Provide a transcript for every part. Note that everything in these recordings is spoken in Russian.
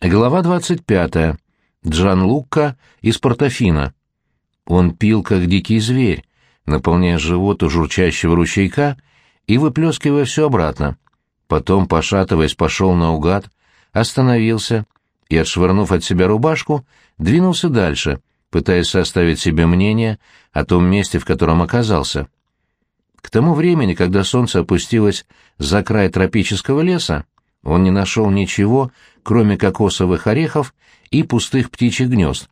Глава 25. Джанлука из Портофино. Он пил, как дикий зверь, наполняя живот у журчащего ручейка и выплескивая все обратно. Потом, пошатываясь, пошел наугад, остановился и, отшвырнув от себя рубашку, двинулся дальше, пытаясь составить себе мнение о том месте, в котором оказался. К тому времени, когда солнце опустилось за край тропического леса, он не нашел ничего, кроме кокосовых орехов и пустых птичьих гнезд.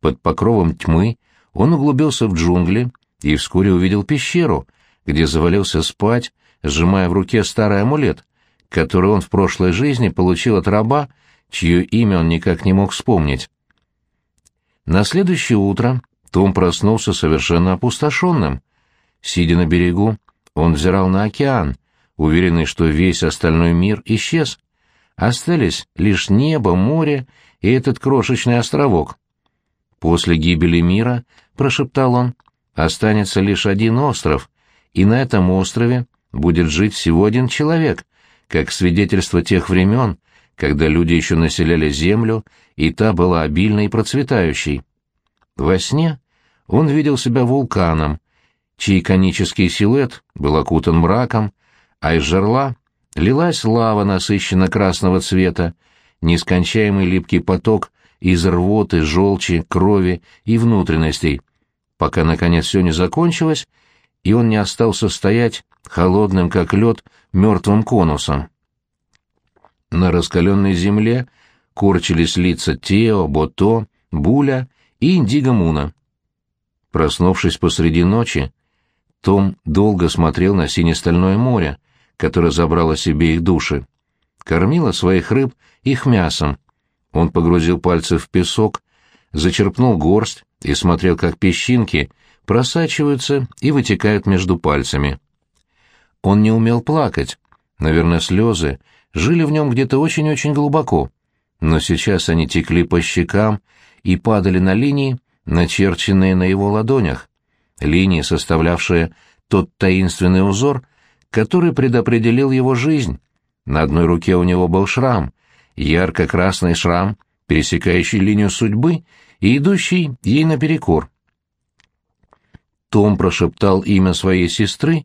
Под покровом тьмы он углубился в джунгли и вскоре увидел пещеру, где завалился спать, сжимая в руке старый амулет, который он в прошлой жизни получил от раба, чье имя он никак не мог вспомнить. На следующее утро Том проснулся совершенно опустошенным. Сидя на берегу, он взирал на океан, уверенный, что весь остальной мир исчез. Остались лишь небо, море и этот крошечный островок. «После гибели мира, — прошептал он, — останется лишь один остров, и на этом острове будет жить всего один человек, как свидетельство тех времен, когда люди еще населяли землю, и та была обильной и процветающей. Во сне он видел себя вулканом, чей конический силуэт был окутан мраком, а из жерла лилась лава насыщенно красного цвета, нескончаемый липкий поток из рвоты, желчи, крови и внутренностей, пока, наконец, все не закончилось, и он не остался стоять холодным, как лед, мертвым конусом. На раскаленной земле корчились лица Тео, Бото, Буля и Индиго Муна. Проснувшись посреди ночи, том долго смотрел на сине-стальное море, которое забрало себе их души. Кормило своих рыб их мясом. Он погрузил пальцы в песок, зачерпнул горсть и смотрел, как песчинки просачиваются и вытекают между пальцами. Он не умел плакать. Наверное, слезы жили в нем где-то очень-очень глубоко. Но сейчас они текли по щекам и падали на линии, начерченные на его ладонях. Линии, составлявшие тот таинственный узор, который предопределил его жизнь. На одной руке у него был шрам, ярко-красный шрам, пересекающий линию судьбы и идущий ей наперекор. Том прошептал имя своей сестры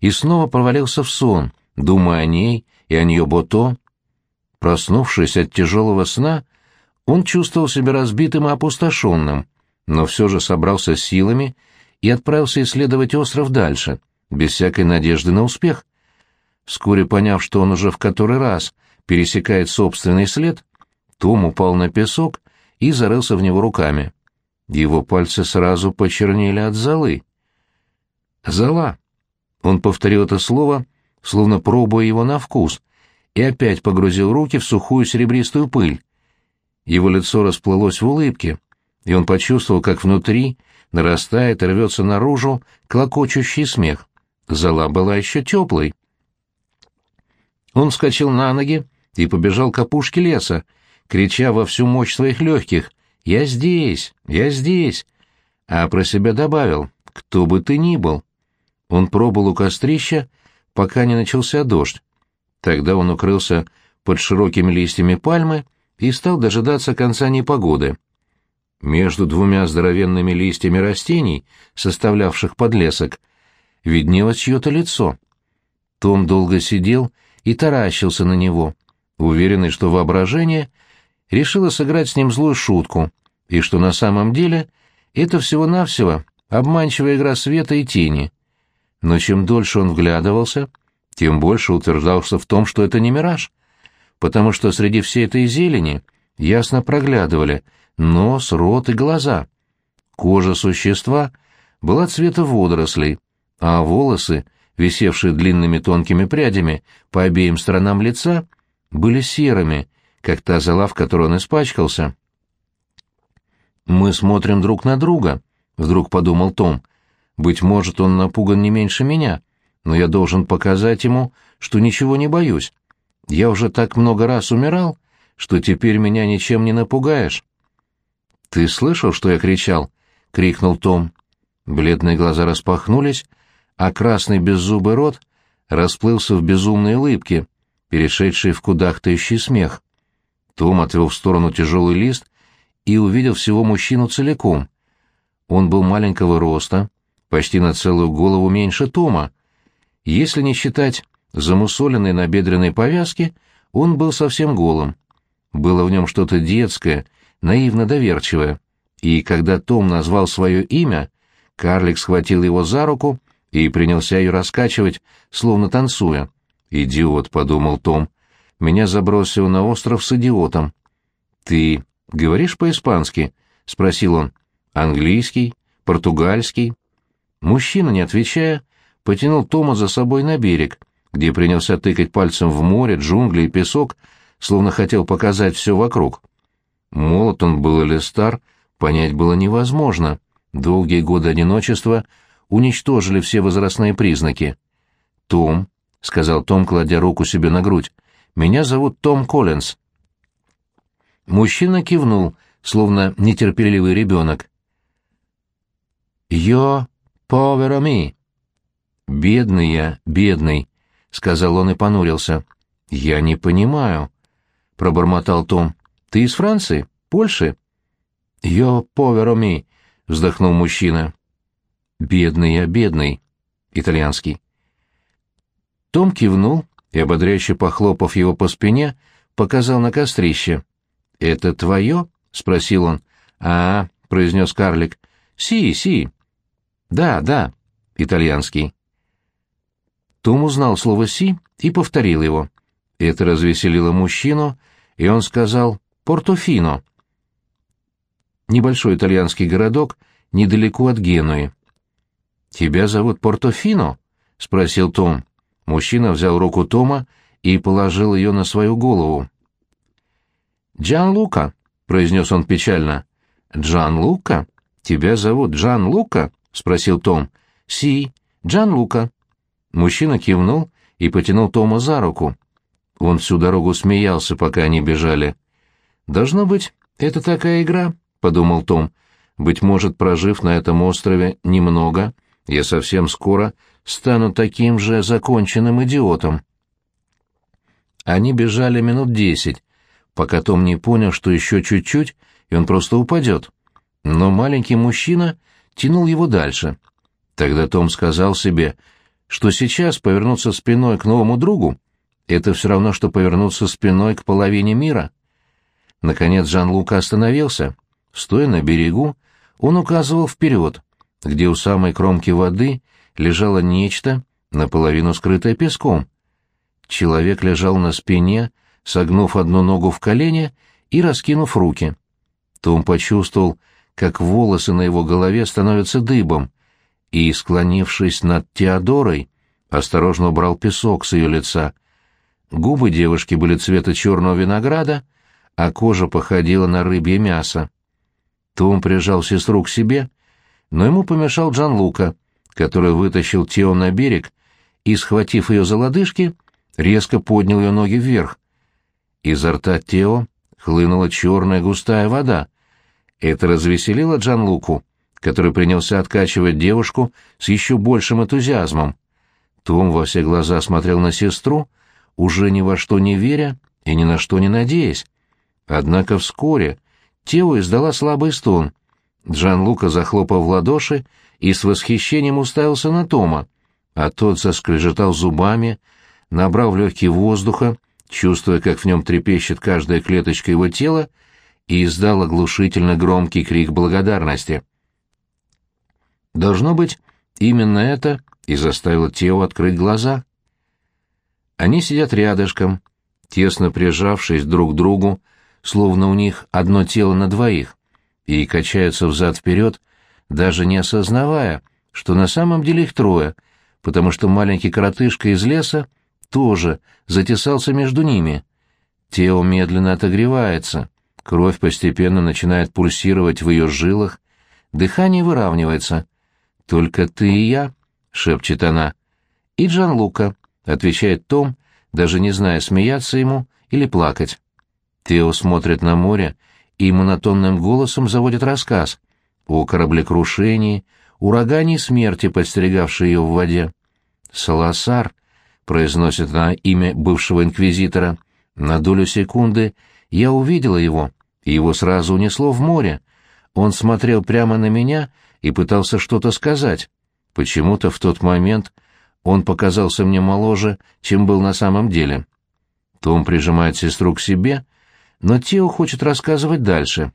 и снова провалился в сон, думая о ней и о нее Бото. Проснувшись от тяжелого сна, он чувствовал себя разбитым и опустошенным, но все же собрался силами и отправился исследовать остров дальше — без всякой надежды на успех. Вскоре поняв, что он уже в который раз пересекает собственный след, Том упал на песок и зарылся в него руками. Его пальцы сразу почернели от золы. «Зола!» Он повторил это слово, словно пробуя его на вкус, и опять погрузил руки в сухую серебристую пыль. Его лицо расплылось в улыбке, и он почувствовал, как внутри нарастает и рвется наружу клокочущий смех. Зола была еще теплой. Он вскочил на ноги и побежал к опушке леса, крича во всю мощь своих легких «Я здесь! Я здесь!» А про себя добавил «Кто бы ты ни был!» Он пробыл у кострища, пока не начался дождь. Тогда он укрылся под широкими листьями пальмы и стал дожидаться конца непогоды. Между двумя здоровенными листьями растений, составлявших подлесок, виднелось чье-то лицо. Том долго сидел и таращился на него, уверенный, что воображение решило сыграть с ним злую шутку, и что на самом деле это всего-навсего обманчивая игра света и тени. Но чем дольше он вглядывался, тем больше утверждался в том, что это не мираж, потому что среди всей этой зелени ясно проглядывали нос, рот и глаза. Кожа существа была цвета водорослей, а волосы, висевшие длинными тонкими прядями по обеим сторонам лица, были серыми, как та зола, в которой он испачкался. «Мы смотрим друг на друга», — вдруг подумал Том. «Быть может, он напуган не меньше меня, но я должен показать ему, что ничего не боюсь. Я уже так много раз умирал, что теперь меня ничем не напугаешь». «Ты слышал, что я кричал?» — крикнул Том. Бледные глаза распахнулись, а красный беззубый рот расплылся в безумной улыбке, перешедшей в кудахтающий смех. Том отвел в сторону тяжелый лист и увидел всего мужчину целиком. Он был маленького роста, почти на целую голову меньше Тома. Если не считать замусоленной набедренной повязки, он был совсем голым. Было в нем что-то детское, наивно доверчивое. И когда Том назвал свое имя, карлик схватил его за руку и принялся ее раскачивать, словно танцуя. «Идиот», — подумал Том, — «меня забросил на остров с идиотом». «Ты говоришь по-испански?» — спросил он. «Английский? Португальский?» Мужчина, не отвечая, потянул Тома за собой на берег, где принялся тыкать пальцем в море, джунгли и песок, словно хотел показать все вокруг. Молод он был или стар, понять было невозможно. Долгие годы одиночества уничтожили все возрастные признаки. «Том», — сказал Том, кладя руку себе на грудь, — «меня зовут Том Коллинз». Мужчина кивнул, словно нетерпеливый ребенок. «Йо поверо ми». «Бедный я, бедный», — сказал он и понурился. «Я не понимаю», — пробормотал Том. «Ты из Франции? Польши?» «Йо поверо ми», — вздохнул мужчина. «Бедный я, бедный», — итальянский. Том кивнул и, ободряюще похлопав его по спине, показал на кострище. «Это твое?» — спросил он. «А, — произнес карлик. «Си, си». «Да, да», — итальянский. Том узнал слово «си» и повторил его. Это развеселило мужчину, и он сказал «Портофино». Небольшой итальянский городок недалеко от Генуи. «Тебя зовут Портофино?» — спросил Том. Мужчина взял руку Тома и положил ее на свою голову. «Джан Лука», — произнес он печально. «Джан Лука? Тебя зовут Джан Лука?» — спросил Том. «Си, Джан Лука». Мужчина кивнул и потянул Тома за руку. Он всю дорогу смеялся, пока они бежали. «Должно быть, это такая игра», — подумал Том. «Быть может, прожив на этом острове немного, я совсем скоро стану таким же законченным идиотом». Они бежали минут десять, пока Том не понял, что еще чуть-чуть, и он просто упадет. Но маленький мужчина тянул его дальше. Тогда Том сказал себе, что сейчас повернуться спиной к новому другу — это все равно, что повернуться спиной к половине мира. Наконец Жан-Лука остановился. Стоя на берегу, он указывал вперед, где у самой кромки воды лежало нечто, наполовину скрытое песком. Человек лежал на спине, согнув одну ногу в колени и раскинув руки. Том почувствовал, как волосы на его голове становятся дыбом, и, склонившись над Теодорой, осторожно убрал песок с ее лица. Губы девушки были цвета черного винограда, а кожа походила на рыбье мясо. Том прижал сестру к себе, но ему помешал Джан Лука, который вытащил Тео на берег и, схватив ее за лодыжки, резко поднял ее ноги вверх. Изо рта Тео хлынула черная густая вода. Это развеселило Джан Луку, который принялся откачивать девушку с еще большим энтузиазмом. Том во все глаза смотрел на сестру, уже ни во что не веря и ни на что не надеясь. Однако вскоре Тео издала слабый стон. Джан Лука захлопал в ладоши и с восхищением уставился на Тома, а тот заскрежетал зубами, набрал в легкие воздуха, чувствуя, как в нем трепещет каждая клеточка его тела, и издал оглушительно громкий крик благодарности. Должно быть, именно это и заставило Тео открыть глаза. Они сидят рядышком, тесно прижавшись друг к другу, словно у них одно тело на двоих, и качаются взад-вперед, даже не осознавая, что на самом деле их трое, потому что маленький коротышка из леса тоже затесался между ними. Тело медленно отогревается, кровь постепенно начинает пульсировать в ее жилах, дыхание выравнивается. «Только ты и я», — шепчет она. «И Джан Лука», — отвечает Том, даже не зная, смеяться ему или плакать. Тео смотрит на море и монотонным голосом заводит рассказ о кораблекрушении, урагане смерти, подстерегавшей ее в воде. «Саласар», — произносит она имя бывшего инквизитора, на долю секунды Я увидела его, и его сразу унесло в море. Он смотрел прямо на меня и пытался что-то сказать. Почему-то в тот момент он показался мне моложе, чем был на самом деле. Том прижимает сестру к себе, но Тео хочет рассказывать дальше.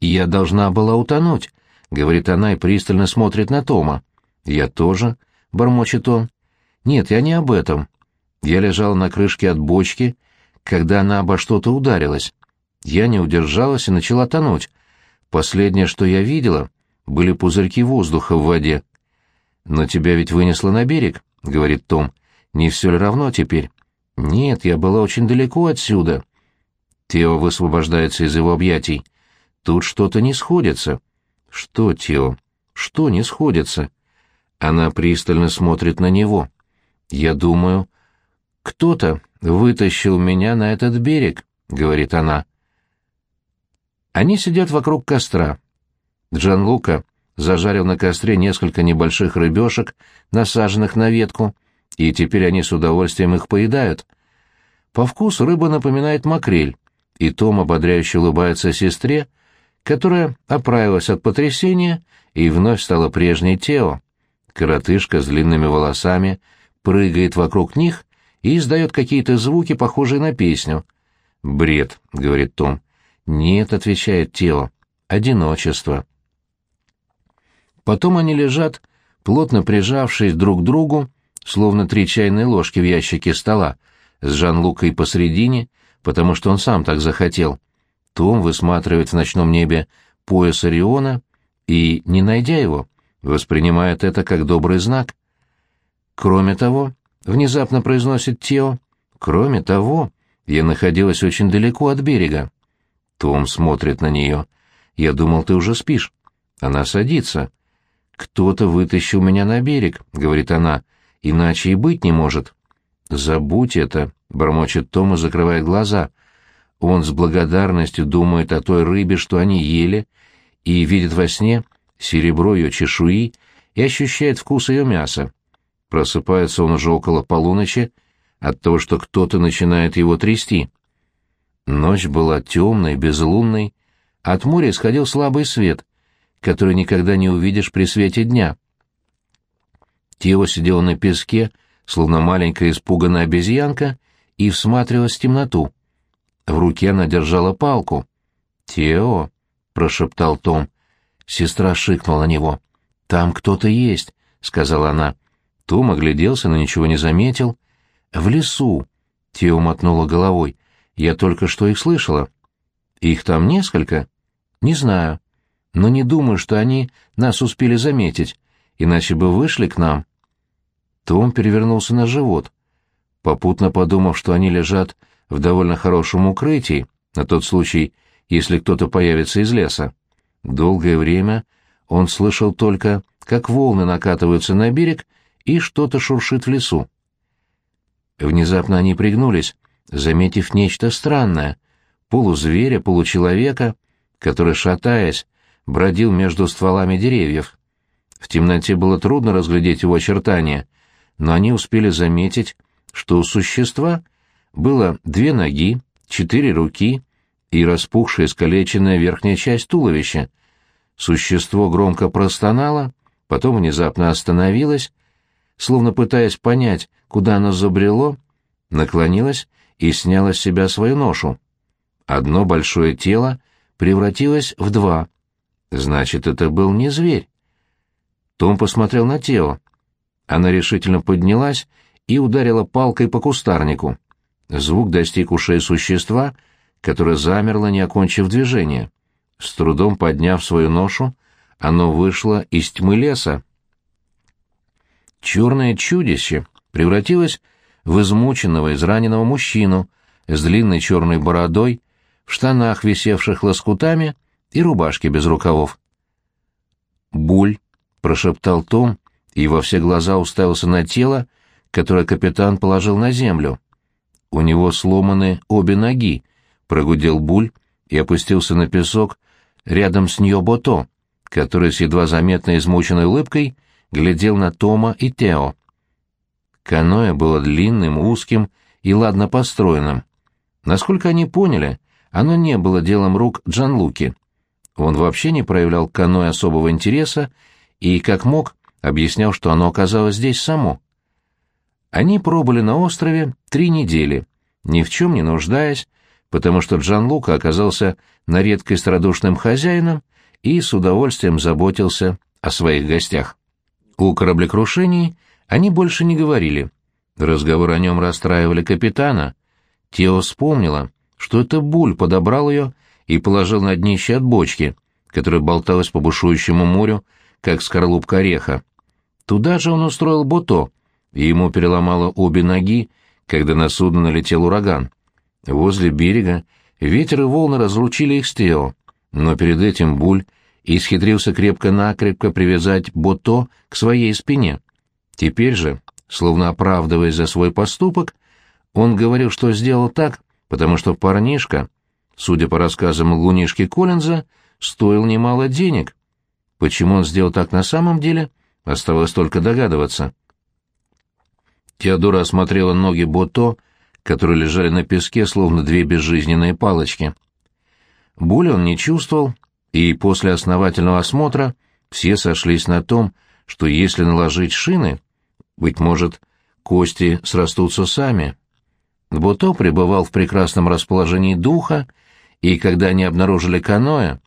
«Я должна была утонуть», — говорит она и пристально смотрит на Тома. «Я тоже», — бормочет он. «Нет, я не об этом. Я лежал на крышке от бочки, когда она обо что-то ударилась. Я не удержалась и начала тонуть. Последнее, что я видела, были пузырьки воздуха в воде. «Но тебя ведь вынесло на берег», — говорит Том. «Не все ли равно теперь?» «Нет, я была очень далеко отсюда». Тео высвобождается из его объятий. «Тут что-то не сходится». «Что, Тео? Что не сходится?» Она пристально смотрит на него. «Я думаю, кто-то вытащил меня на этот берег», — говорит она. Они сидят вокруг костра. Джан Лука зажарил на костре несколько небольших рыбешек, насаженных на ветку, и теперь они с удовольствием их поедают. По вкусу рыба напоминает макрель, и Том ободряюще улыбается сестре, которая оправилась от потрясения и вновь стала прежней Тео. Коротышка с длинными волосами прыгает вокруг них и издает какие-то звуки, похожие на песню. «Бред», — говорит Том. «Нет», — отвечает Тео, — «одиночество». Потом они лежат, плотно прижавшись друг к другу, словно три чайные ложки в ящике стола, с Жан-Лукой посредине, потому что он сам так захотел. Том высматривает в ночном небе пояс Ориона и, не найдя его, воспринимает это как добрый знак. Кроме того, внезапно произносит Тео, кроме того, я находилась очень далеко от берега. Том смотрит на нее. «Я думал, ты уже спишь». Она садится. «Кто-то вытащил меня на берег», — говорит она, — «иначе и быть не может». «Забудь это», — бормочет Том и закрывает глаза. Он с благодарностью думает о той рыбе, что они ели, и видит во сне серебро ее чешуи и ощущает вкус ее мяса. Просыпается он уже около полуночи от того, что кто-то начинает его трясти. Ночь была темной, безлунной, от моря исходил слабый свет, который никогда не увидишь при свете дня. Тео сидела на песке, словно маленькая испуганная обезьянка, и всматривалась в темноту. В руке она держала палку. «Тео», — прошептал Том. Сестра шикнула на него. «Там кто-то есть», — сказала она. Том огляделся, но ничего не заметил. «В лесу», — Тео мотнула головой. «Я только что их слышала». «Их там несколько?» «Не знаю но не думаю, что они нас успели заметить, иначе бы вышли к нам. Том перевернулся на живот, попутно подумав, что они лежат в довольно хорошем укрытии, на тот случай, если кто-то появится из леса. Долгое время он слышал только, как волны накатываются на берег и что-то шуршит в лесу. Внезапно они пригнулись, заметив нечто странное — полузверя, получеловека, который, шатаясь, бродил между стволами деревьев. В темноте было трудно разглядеть его очертания, но они успели заметить, что у существа было две ноги, четыре руки и распухшая искалеченная верхняя часть туловища. Существо громко простонало, потом внезапно остановилось, словно пытаясь понять, куда оно забрело, наклонилось и сняло с себя свою ношу. Одно большое тело превратилось в два, Значит, это был не зверь. Том посмотрел на тело. Она решительно поднялась и ударила палкой по кустарнику. Звук достиг ушей существа, которое замерло, не окончив движение. С трудом подняв свою ношу, оно вышло из тьмы леса. Черное чудище превратилось в измученного, израненного мужчину с длинной черной бородой, в штанах, висевших лоскутами, и рубашки без рукавов. «Буль», — прошептал Том и во все глаза уставился на тело, которое капитан положил на землю. «У него сломаны обе ноги», — прогудел Буль и опустился на песок рядом с Ньобото, который с едва заметной измученной улыбкой глядел на Тома и Тео. Каноэ было длинным, узким и ладно построенным. Насколько они поняли, оно не было делом рук Джанлуки. Он вообще не проявлял каноэ особого интереса и, как мог, объяснял, что оно оказалось здесь само. Они пробыли на острове три недели, ни в чем не нуждаясь, потому что Джанлука оказался на редкость радушным хозяином и с удовольствием заботился о своих гостях. У кораблекрушений они больше не говорили. Разговор о нем расстраивали капитана. Тео вспомнила, что это Буль подобрал ее и положил на днище от бочки, которая болталась по бушующему морю, как скорлупка ореха. Туда же он устроил Бото, и ему переломало обе ноги, когда на судно налетел ураган. Возле берега ветер и волны разлучили их с Тео, но перед этим Буль исхитрился крепко-накрепко привязать Бото к своей спине. Теперь же, словно оправдываясь за свой поступок, он говорил, что сделал так, потому что парнишка, судя по рассказам лунишки Коллинза, стоил немало денег. Почему он сделал так на самом деле, оставалось только догадываться. Теодора осмотрела ноги Бото, которые лежали на песке, словно две безжизненные палочки. Боли он не чувствовал, и после основательного осмотра все сошлись на том, что если наложить шины, быть может, кости срастутся сами. Бото пребывал в прекрасном расположении духа, и когда они обнаружили каноэ,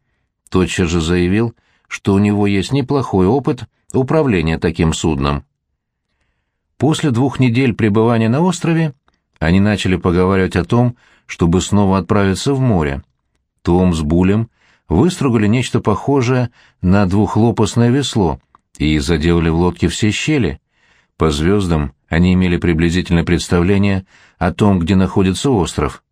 тотчас же заявил, что у него есть неплохой опыт управления таким судном. После двух недель пребывания на острове они начали поговаривать о том, чтобы снова отправиться в море. Том с Булем выстругали нечто похожее на двухлопастное весло и заделали в лодке все щели. По звездам они имели приблизительное представление о том, где находится остров.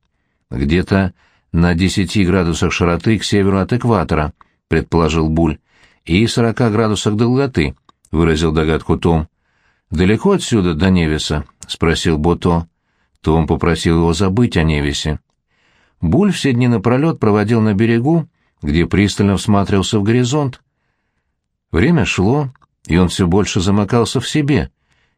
Где-то на 10 градусах широты к северу от экватора, предположил Буль, и 40 градусах долготы, выразил догадку Том. «Далеко отсюда до Невиса?» — спросил Бото. Том попросил его забыть о Невисе. Буль все дни напролет проводил на берегу, где пристально всматривался в горизонт. Время шло, и он все больше замыкался в себе.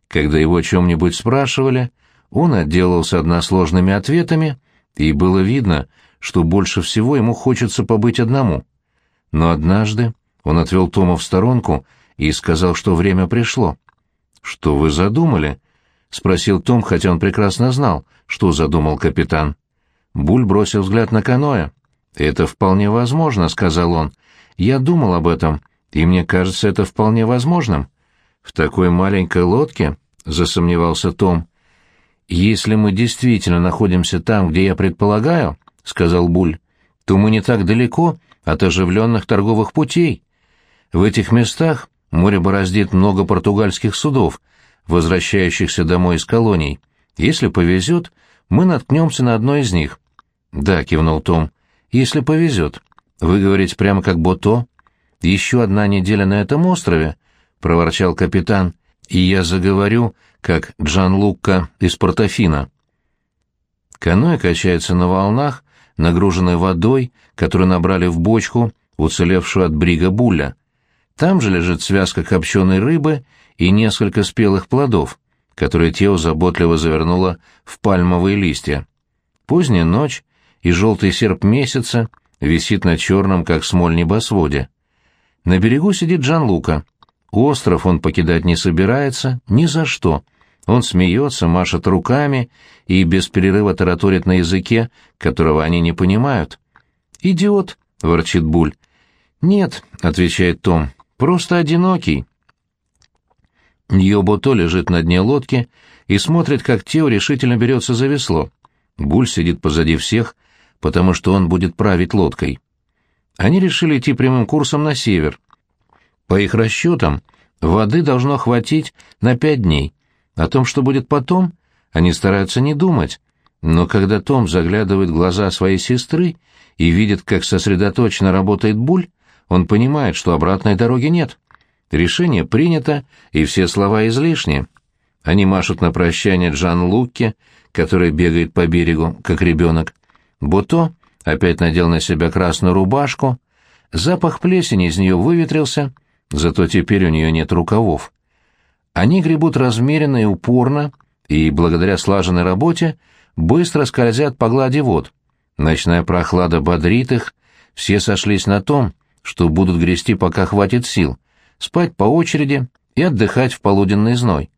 Когда его о чем-нибудь спрашивали, он отделался односложными ответами, и было видно, что больше всего ему хочется побыть одному. Но однажды он отвел Тома в сторонку и сказал, что время пришло. «Что вы задумали?» — спросил Том, хотя он прекрасно знал, что задумал капитан. Буль бросил взгляд на каноэ. «Это вполне возможно», — сказал он. «Я думал об этом, и мне кажется это вполне возможным». «В такой маленькой лодке?» — засомневался Том. «Если мы действительно находимся там, где я предполагаю», — сказал Буль, — «то мы не так далеко от оживленных торговых путей. В этих местах море бороздит много португальских судов, возвращающихся домой из колоний. Если повезет, мы наткнемся на одно из них». «Да», — кивнул Том, если повезет. Вы говорите прямо как Бото. Еще одна неделя на этом острове, — проворчал капитан, — и я заговорю, как Джан Лукка из Портофино. Каноэ качается на волнах, нагруженной водой, которую набрали в бочку, уцелевшую от брига буля. Там же лежит связка копченой рыбы и несколько спелых плодов, которые Тео заботливо завернула в пальмовые листья. Поздняя ночь, и желтый серп месяца висит на черном, как смоль, небосводе. На берегу сидит Джан Лука. Остров он покидать не собирается ни за что. Он смеется, машет руками и без перерыва тараторит на языке, которого они не понимают. «Идиот!» — ворчит Буль. «Нет», — отвечает Том, — «просто одинокий». Йобото лежит на дне лодки и смотрит, как Тео решительно берется за весло. Буль сидит позади всех, потому что он будет править лодкой. Они решили идти прямым курсом на север. По их расчетам, воды должно хватить на пять дней. О том, что будет потом, они стараются не думать. Но когда Том заглядывает в глаза своей сестры и видит, как сосредоточенно работает Буль, он понимает, что обратной дороги нет. Решение принято, и все слова излишни. Они машут на прощание Джан Лукке, который бегает по берегу, как ребенок. Буто опять надел на себя красную рубашку. Запах плесени из нее выветрился, зато теперь у нее нет рукавов. Они гребут размеренно и упорно, и благодаря слаженной работе быстро скользят по глади вод. Ночная прохлада бодрит их, все сошлись на том, что будут грести, пока хватит сил, спать по очереди и отдыхать в полуденный зной.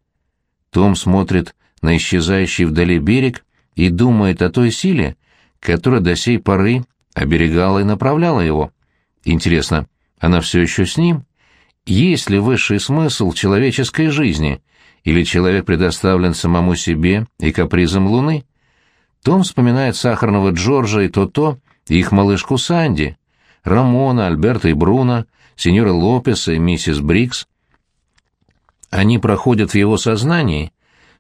Том смотрит на исчезающий вдали берег и думает о той силе, которая до сей поры оберегала и направляла его. Интересно, она все еще с ним? Есть ли высший смысл человеческой жизни, или человек предоставлен самому себе и капризам Луны? Том вспоминает сахарного Джорджа и То-То, и их малышку Санди, Рамона, Альберта и Бруно, сеньора Лопеса и миссис Брикс. Они проходят в его сознании,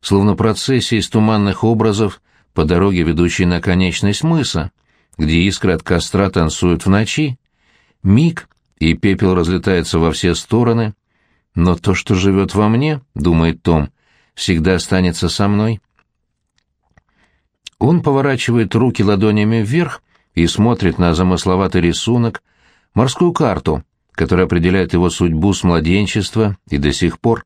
словно процессия из туманных образов по дороге, ведущей на конечность мыса, где искры от костра танцуют в ночи. Миг, и пепел разлетается во все стороны. Но то, что живет во мне, — думает Том, — всегда останется со мной. Он поворачивает руки ладонями вверх и смотрит на замысловатый рисунок, морскую карту, которая определяет его судьбу с младенчества и до сих пор.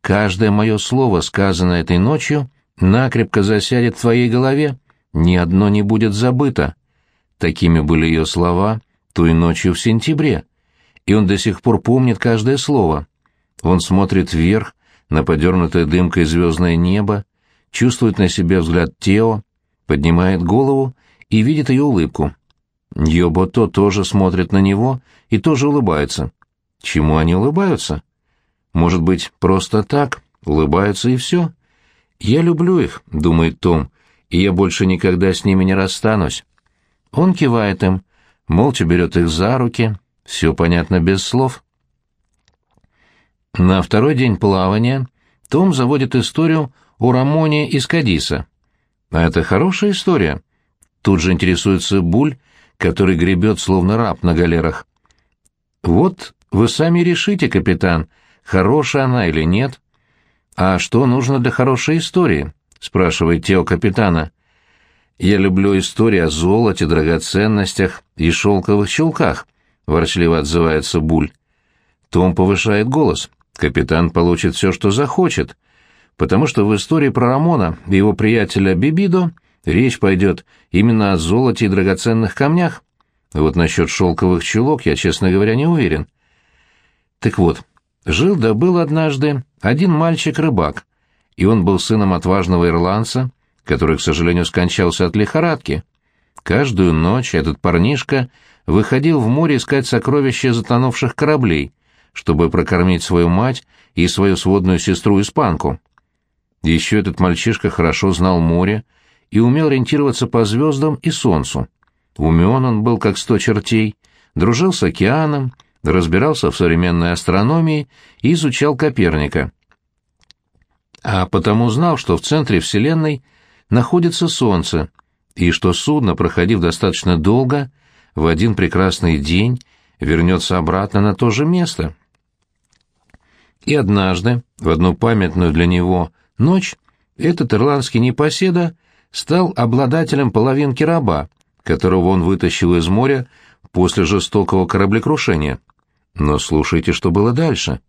Каждое мое слово, сказанное этой ночью, накрепко засядет в твоей голове, ни одно не будет забыто. Такими были ее слова той ночью в сентябре, и он до сих пор помнит каждое слово. Он смотрит вверх, на подернутое дымкой звездное небо, чувствует на себе взгляд Тео, поднимает голову и видит ее улыбку. Йобото тоже смотрит на него и тоже улыбается. Чему они улыбаются? Может быть, просто так, улыбаются и все? «Я люблю их», — думает Том, — «и я больше никогда с ними не расстанусь». Он кивает им, молча берет их за руки, все понятно без слов. На второй день плавания Том заводит историю о Рамоне из Кадиса. А это хорошая история. Тут же интересуется Буль, который гребет словно раб на галерах. «Вот вы сами решите, капитан, хорошая она или нет». «А что нужно для хорошей истории?» — спрашивает Тео капитана. «Я люблю истории о золоте, драгоценностях и шелковых чулках», — ворчливо отзывается Буль. Том повышает голос. Капитан получит все, что захочет, потому что в истории про Рамона и его приятеля Бибидо речь пойдет именно о золоте и драгоценных камнях. Вот насчет шелковых чулок я, честно говоря, не уверен. Так вот, жил да был однажды один мальчик-рыбак, и он был сыном отважного ирландца, который, к сожалению, скончался от лихорадки. Каждую ночь этот парнишка выходил в море искать сокровища затонувших кораблей, чтобы прокормить свою мать и свою сводную сестру-испанку. Еще этот мальчишка хорошо знал море и умел ориентироваться по звездам и солнцу. Умен он был, как сто чертей, дружил с океаном, разбирался в современной астрономии и изучал Коперника. А потому знал, что в центре Вселенной находится Солнце, и что судно, проходив достаточно долго, в один прекрасный день вернется обратно на то же место. И однажды, в одну памятную для него ночь, этот ирландский непоседа стал обладателем половинки раба, которого он вытащил из моря после жестокого кораблекрушения. Но слушайте, что было дальше.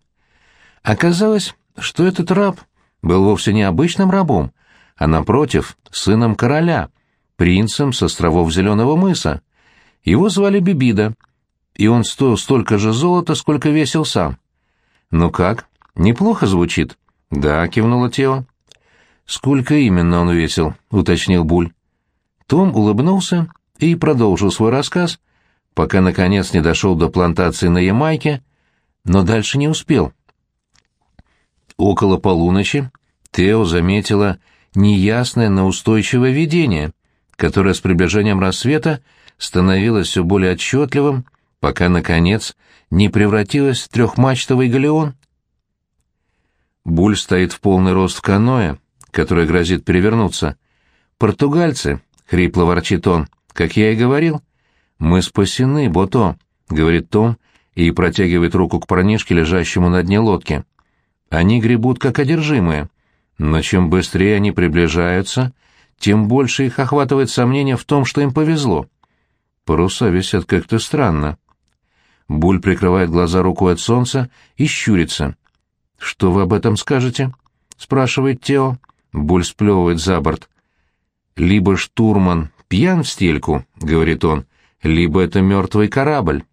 Оказалось, что этот раб был вовсе не обычным рабом, а, напротив, сыном короля, принцем с островов Зеленого мыса. Его звали Бибида, и он стоил столько же золота, сколько весил сам. «Ну как, неплохо звучит?» «Да», — кивнула Тео. «Сколько именно он весил?» — уточнил Буль. Том улыбнулся и продолжил свой рассказ, пока, наконец, не дошел до плантации на Ямайке, но дальше не успел. Около полуночи Тео заметила неясное, но устойчивое видение, которое с приближением рассвета становилось все более отчетливым, пока, наконец, не превратилось в трехмачтовый галеон. Буль стоит в полный рост в каное, которое грозит перевернуться. «Португальцы!» — хрипло ворчит он. «Как я и говорил, «Мы спасены, Бото», — говорит Том и протягивает руку к парнишке, лежащему на дне лодки. Они гребут как одержимые, но чем быстрее они приближаются, тем больше их охватывает сомнение в том, что им повезло. Паруса висят как-то странно. Буль прикрывает глаза рукой от солнца и щурится. «Что вы об этом скажете?» — спрашивает Тео. Буль сплевывает за борт. «Либо штурман пьян в стельку», — говорит он, — «либо это мертвый корабль».